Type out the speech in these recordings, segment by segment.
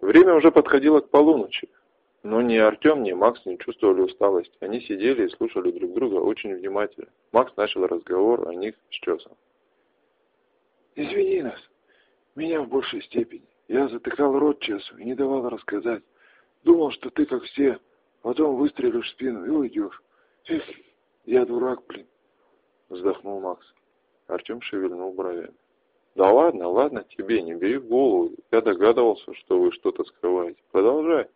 Время уже подходило к полуночи, но ни Артем, ни Макс не чувствовали усталости. Они сидели и слушали друг друга очень внимательно. Макс начал разговор о них с Чесом. «Извини нас, меня в большей степени. Я затыкал рот Чесу и не давал рассказать. Думал, что ты как все, потом выстрелишь в спину и уйдешь. Эх, я дурак, блин!» Вздохнул Макс. Артем шевельнул бровями. Да ладно, ладно тебе, не бери в голову. Я догадывался, что вы что-то скрываете. Продолжай.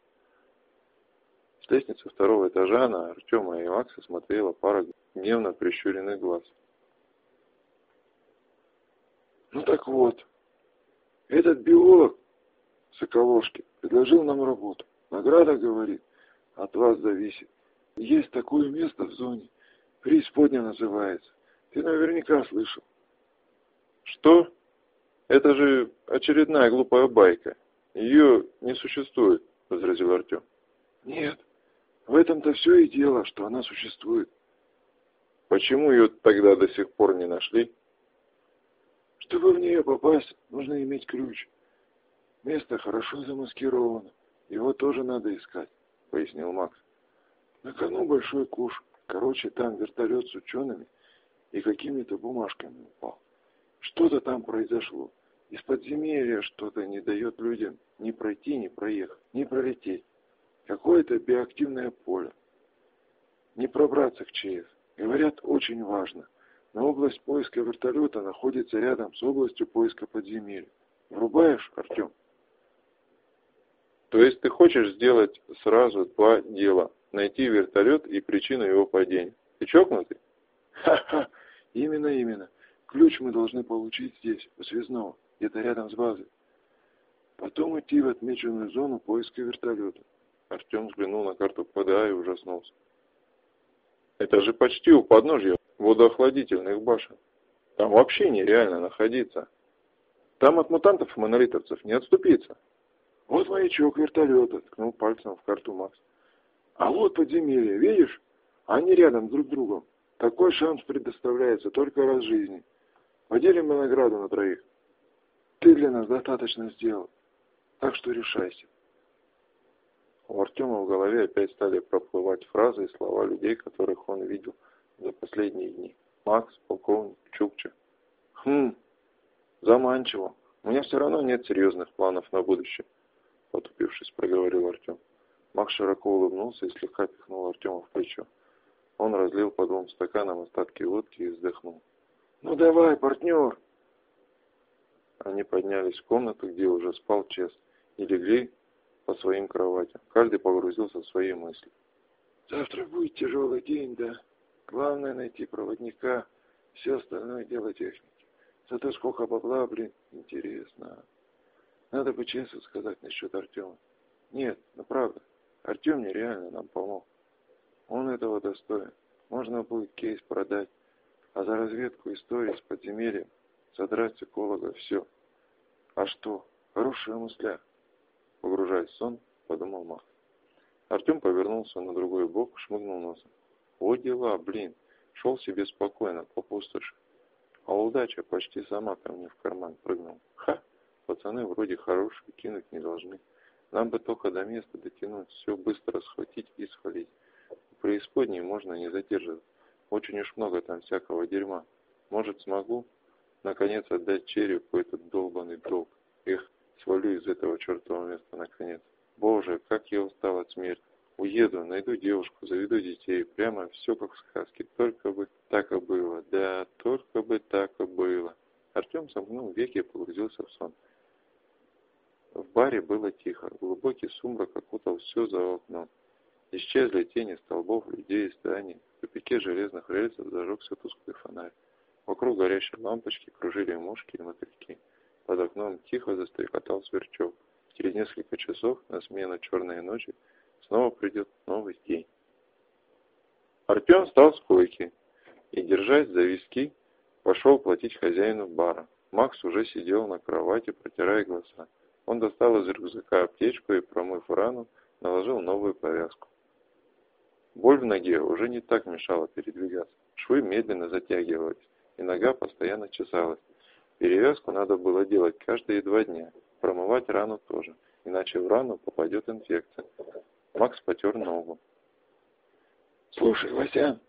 С лестницы второго этажа на Артема и Макса смотрела пара гневно прищуренных глаз. Ну так вот, этот биолог Соколовский предложил нам работу. Награда, говорит, от вас зависит. Есть такое место в зоне, преисподня называется. Ты наверняка слышал. Что? Это же очередная глупая байка. Ее не существует, возразил Артем. Нет, в этом-то все и дело, что она существует. Почему ее тогда до сих пор не нашли? Чтобы в нее попасть, нужно иметь ключ. Место хорошо замаскировано. Его тоже надо искать, пояснил Макс. На кону большой куш. Короче, там вертолет с учеными и какими-то бумажками упал. Что-то там произошло. Из подземелья что-то не дает людям ни пройти, ни проехать, ни пролететь. Какое-то биоактивное поле. Не пробраться к ЧС. Говорят, очень важно. Но область поиска вертолета находится рядом с областью поиска подземелья. Врубаешь, Артем? То есть ты хочешь сделать сразу два дела. Найти вертолет и причину его падения. Ты чокнутый? Ха-ха, именно, именно. Ключ мы должны получить здесь, у связного, где-то рядом с базой. Потом идти в отмеченную зону поиска вертолета. Артем взглянул на карту ПДА и ужаснулся. Это же почти у подножья водоохладительных башен. Там вообще нереально находиться. Там от мутантов и монолитовцев не отступиться. Вот маячок вертолета, ткнул пальцем в карту Макс. А вот подземелье, видишь? Они рядом друг с другом. Такой шанс предоставляется только раз в жизни. Поделим мы награду на троих. Ты для нас достаточно сделал. Так что решайся. У Артема в голове опять стали проплывать фразы и слова людей, которых он видел за последние дни. Макс, полковник, Чукча. Хм, заманчиво. У меня все равно нет серьезных планов на будущее, потупившись, проговорил Артем. Макс широко улыбнулся и слегка пихнул Артема в плечо. Он разлил по двум стаканам остатки водки и вздохнул. «Ну давай, партнер!» Они поднялись в комнату, где уже спал Чес, и легли по своим кроватям. Каждый погрузился в свои мысли. «Завтра будет тяжелый день, да. Главное найти проводника, все остальное дело техники. Зато сколько бабла, блин, интересно. Надо бы честно сказать насчет Артема. Нет, ну правда, Артем нереально нам помог. Он этого достоин. Можно будет кейс продать, а за разведку истории с подземельем содрать эколога все. А что, хорошая мысля. Погружаясь в сон, подумал Мах. Артем повернулся на другой бок, шмыгнул носом. О дела, блин, шел себе спокойно, по пустоши. А удача почти сама ко мне в карман прыгнула. Ха, пацаны вроде хорошие, кинуть не должны. Нам бы только до места дотянуть, все быстро схватить и свалить. В преисподней можно не задерживаться. Очень уж много там всякого дерьма. Может, смогу, наконец, отдать черепу этот долбанный долг. Эх, свалю из этого чертового места, наконец. Боже, как я устал от смерти. Уеду, найду девушку, заведу детей. Прямо все как в сказке. Только бы так и было. Да, только бы так и было. Артем сомкнул веки и погрузился в сон. В баре было тихо. Глубокий сумрак окутал все за окном. Исчезли тени столбов, людей и зданий. Тупике железных рельсов зажегся тусклый фонарь. Вокруг горящей лампочки кружили мушки и мотыльки. Под окном тихо застрекотал сверчок. Через несколько часов на смену черной ночи снова придет новый день. Артем встал с койки и, держась за виски, пошел платить хозяину бара. Макс уже сидел на кровати, протирая глаза. Он достал из рюкзака аптечку и, промыв рану, наложил новую повязку. Боль в ноге уже не так мешала передвигаться. Швы медленно затягивались, и нога постоянно чесалась. Перевязку надо было делать каждые два дня, промывать рану тоже. иначе в рану попадет инфекция. Макс потер ногу. Слушай, Васян,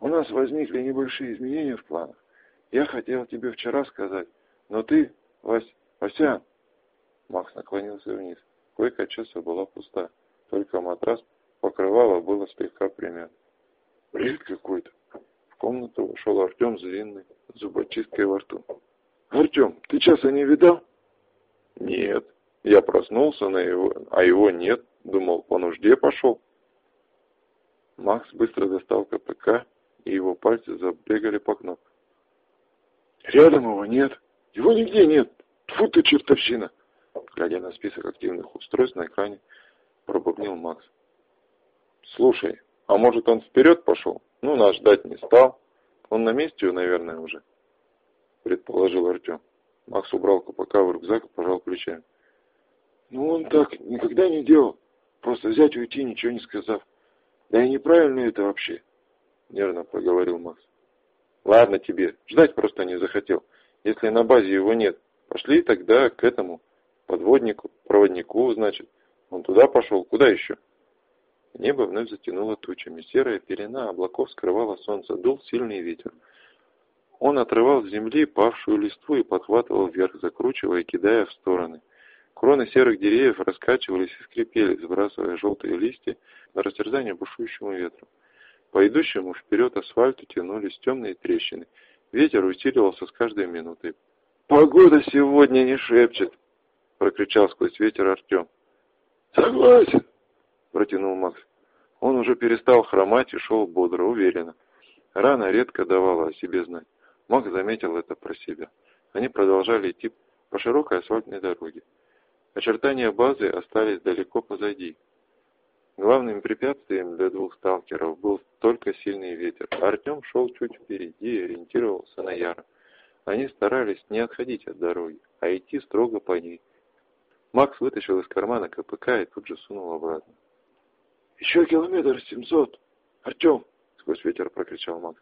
у нас возникли небольшие изменения в планах. Я хотел тебе вчера сказать, но ты, Вась, Васян. Макс наклонился вниз. Койка-часа была пуста. Только матрас покрывало было слегка примят. Бред какой-то. В комнату вошел Артем с длинной зубочисткой во рту. Артем, ты часа не видал? Нет. Я проснулся, на его, а его нет. Думал, по нужде пошел. Макс быстро достал КПК, и его пальцы забегали по кнопкам. Рядом его нет. Его нигде нет. Тьфу ты, чертовщина. Глядя на список активных устройств на экране, пробубнил Макс. Слушай, а может он вперед пошел? Ну, нас ждать не стал. Он на месте, наверное, уже. Предположил Артем. Макс убрал КПК в рюкзак и пожал плечами. Ну, он так никогда не делал. Просто взять и уйти, ничего не сказав. Да и неправильно это вообще. Нервно проговорил Макс. Ладно тебе, ждать просто не захотел. Если на базе его нет, пошли тогда к этому подводнику, проводнику, значит. Он туда пошел, куда еще? Небо вновь затянуло тучами. Серая пелена облаков скрывала солнце. Дул сильный ветер. Он отрывал с земли павшую листву и подхватывал вверх, закручивая кидая в стороны. Кроны серых деревьев раскачивались и скрипели, сбрасывая желтые листья на растерзание бушующему ветру. По идущему вперед асфальту тянулись темные трещины. Ветер усиливался с каждой минутой. «Погода сегодня не шепчет!» — прокричал сквозь ветер Артем. «Согласен!» — протянул Макс. Он уже перестал хромать и шел бодро, уверенно. Рана редко давала о себе знать. Макс заметил это про себя. Они продолжали идти по широкой асфальтной дороге. Очертания базы остались далеко позади. Главным препятствием для двух сталкеров был только сильный ветер. Артем шел чуть впереди и ориентировался на Яра. Они старались не отходить от дороги, а идти строго по ней. Макс вытащил из кармана КПК и тут же сунул обратно. «Еще километр семьсот! Артем!» — сквозь ветер прокричал Макс.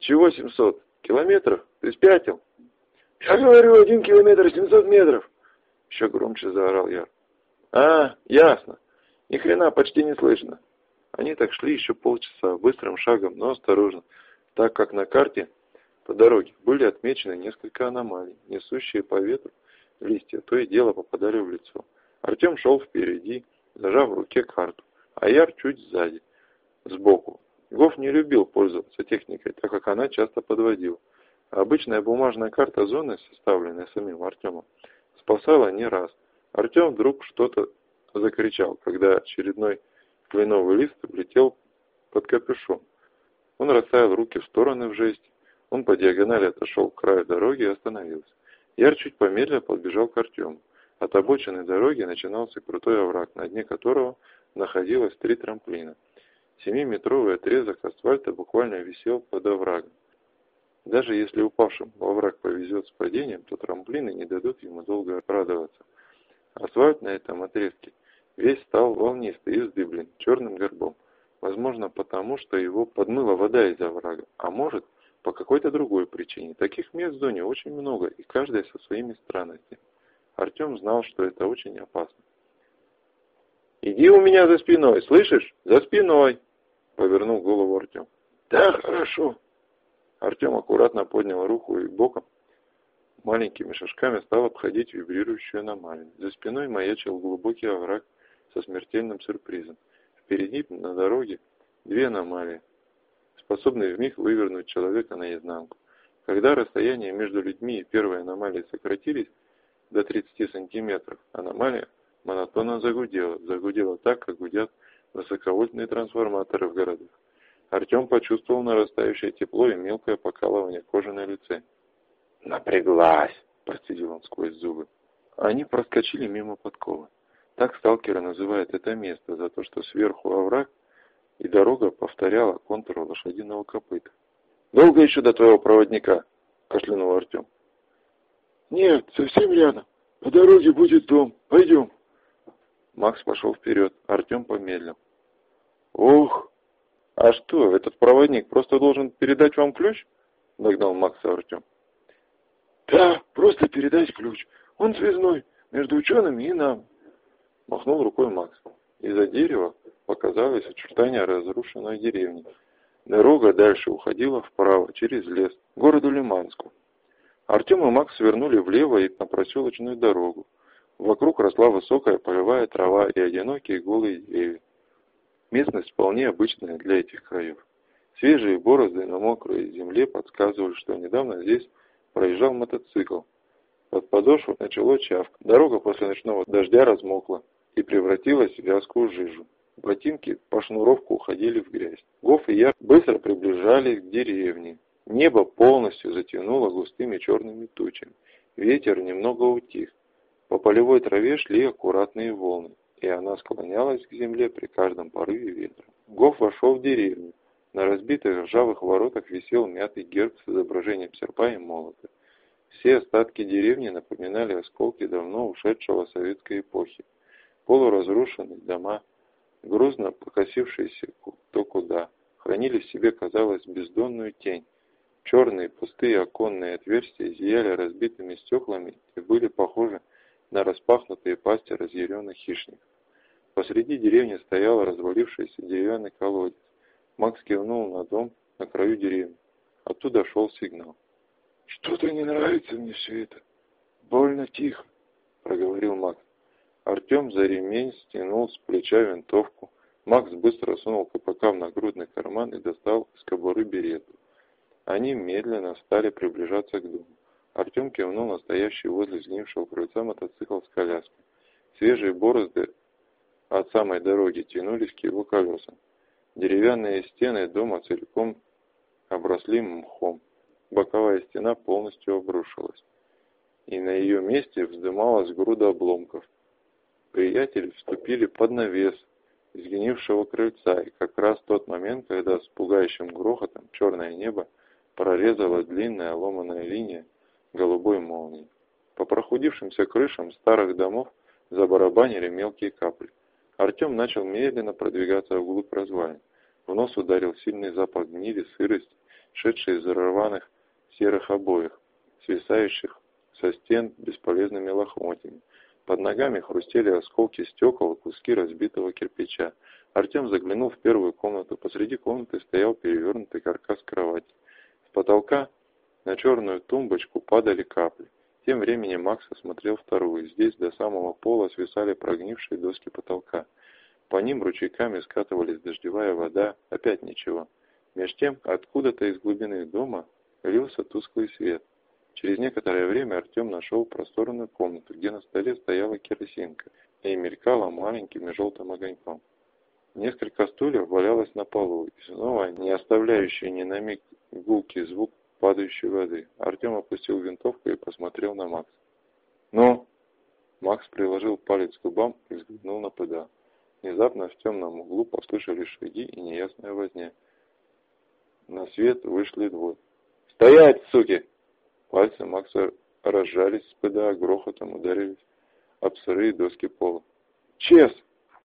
«Чего семьсот? Километров? Ты спятил?» «Я говорю, один километр семьсот метров!» Еще громче заорал Яр. «А, ясно. Ни хрена почти не слышно. Они так шли еще полчаса, быстрым шагом, но осторожно, так как на карте по дороге были отмечены несколько аномалий, несущие по ветру листья, то и дело попадали в лицо. Артем шел впереди, зажав в руке карту, а Яр чуть сзади, сбоку. Гоф не любил пользоваться техникой, так как она часто подводила. обычная бумажная карта зоны, составленная самим Артемом, спасала не раз. Артем вдруг что-то закричал, когда очередной кленовый лист влетел под капюшон. Он расставил руки в стороны в жесте. Он по диагонали отошел к краю дороги и остановился. Яр чуть помедленно подбежал к Артему. От обочины дороги начинался крутой овраг, на дне которого находилось три трамплина. Семиметровый отрезок асфальта буквально висел под оврагом. Даже если упавшим во овраг повезет с падением, то трамплины не дадут ему долго радоваться. Асфальт на этом отрезке весь стал волнистый и вздыблен черным горбом. Возможно, потому что его подмыла вода из оврага, а может, по какой-то другой причине. Таких мест в зоне очень много, и каждая со своими странностями. Артем знал, что это очень опасно. «Иди у меня за спиной, слышишь? За спиной!» Повернул голову Артем. «Да, хорошо!» Артем аккуратно поднял руку и боком маленькими шажками стал обходить вибрирующую аномалию. За спиной маячил глубокий овраг со смертельным сюрпризом. Впереди, на дороге, две аномалии, способные вмиг вывернуть человека наизнанку. Когда расстояние между людьми и первой аномалией сократились до 30 сантиметров, аномалия монотонно загудела. Загудела так, как гудят высоковольтные трансформаторы в городах. Артем почувствовал нарастающее тепло и мелкое покалывание кожи на лице. «Напряглась!» – процедил он сквозь зубы. Они проскочили мимо подковы. Так сталкеры называют это место за то, что сверху овраг и дорога повторяла контур лошадиного копыта. «Долго еще до твоего проводника?» – кашлянул Артем. «Нет, совсем рядом. По дороге будет дом. Пойдем». Макс пошел вперед, Артем помедлил. «Ох! А что, этот проводник просто должен передать вам ключ?» – догнал Макса Артем. Да, просто передать ключ. Он связной. Между учеными и нам. Махнул рукой Макс. Из-за дерева показалось очертания разрушенной деревни. Дорога дальше уходила вправо, через лес, к городу Лиманску. Артем и Макс свернули влево и на проселочную дорогу. Вокруг росла высокая полевая трава и одинокие голые деревья. Местность вполне обычная для этих краев. Свежие борозды на мокрой земле подсказывали, что недавно здесь проезжал мотоцикл. Под подошву начало чавк. Дорога после ночного дождя размокла и превратилась в вязкую жижу. Ботинки по шнуровку уходили в грязь. Гоф и я быстро приближались к деревне. Небо полностью затянуло густыми черными тучами. Ветер немного утих. По полевой траве шли аккуратные волны, и она склонялась к земле при каждом порыве ветра. Гоф вошел в деревню. На разбитых ржавых воротах висел мятый герб с изображением серпа и молота. Все остатки деревни напоминали осколки давно ушедшего советской эпохи. Полуразрушенные дома, грузно покосившиеся кто куда, хранили в себе, казалось, бездонную тень. Черные пустые оконные отверстия зияли разбитыми стеклами и были похожи на распахнутые пасти разъяренных хищников. Посреди деревни стоял развалившийся деревянный колодец. Макс кивнул на дом на краю деревни. Оттуда шел сигнал. «Что-то не нравится мне все это. Больно тихо», — проговорил Макс. Артем за ремень стянул с плеча винтовку. Макс быстро сунул КПК в нагрудный карман и достал из кобуры берету. Они медленно стали приближаться к дому. Артем кивнул на стоящий возле сгнившего крыльца мотоцикл с коляской. Свежие борозды от самой дороги тянулись к его колесам. Деревянные стены дома целиком обросли мхом. Боковая стена полностью обрушилась, и на ее месте вздымалась груда обломков. Приятели вступили под навес изгнившего крыльца, и как раз тот момент, когда с пугающим грохотом черное небо прорезала длинная ломаная линия, голубой молнии. По прохудившимся крышам старых домов забарабанили мелкие капли. Артем начал медленно продвигаться вглубь развалин. В нос ударил сильный запах гнили, сырости, шедший из рваных серых обоев, свисающих со стен бесполезными лохмотьями. Под ногами хрустели осколки стекол и куски разбитого кирпича. Артем заглянул в первую комнату. Посреди комнаты стоял перевернутый каркас кровати. С потолка на черную тумбочку падали капли. Тем временем Макс осмотрел вторую. Здесь до самого пола свисали прогнившие доски потолка. По ним ручейками скатывались дождевая вода. Опять ничего. Меж тем, откуда-то из глубины дома лился тусклый свет. Через некоторое время Артем нашел просторную комнату, где на столе стояла керосинка и мелькала маленьким желтым огоньком. Несколько стульев валялось на полу, и снова, не оставляющий ни на миг гулкий звук падающей воды. Артем опустил винтовку и посмотрел на Макса. «Ну?» Макс приложил палец к губам и взглянул на ПДА. Внезапно в темном углу послышались шаги и неясная возня. На свет вышли двое. «Стоять, суки!» Пальцы Макса разжались с ПДА, грохотом ударились об сырые доски пола. «Чес!»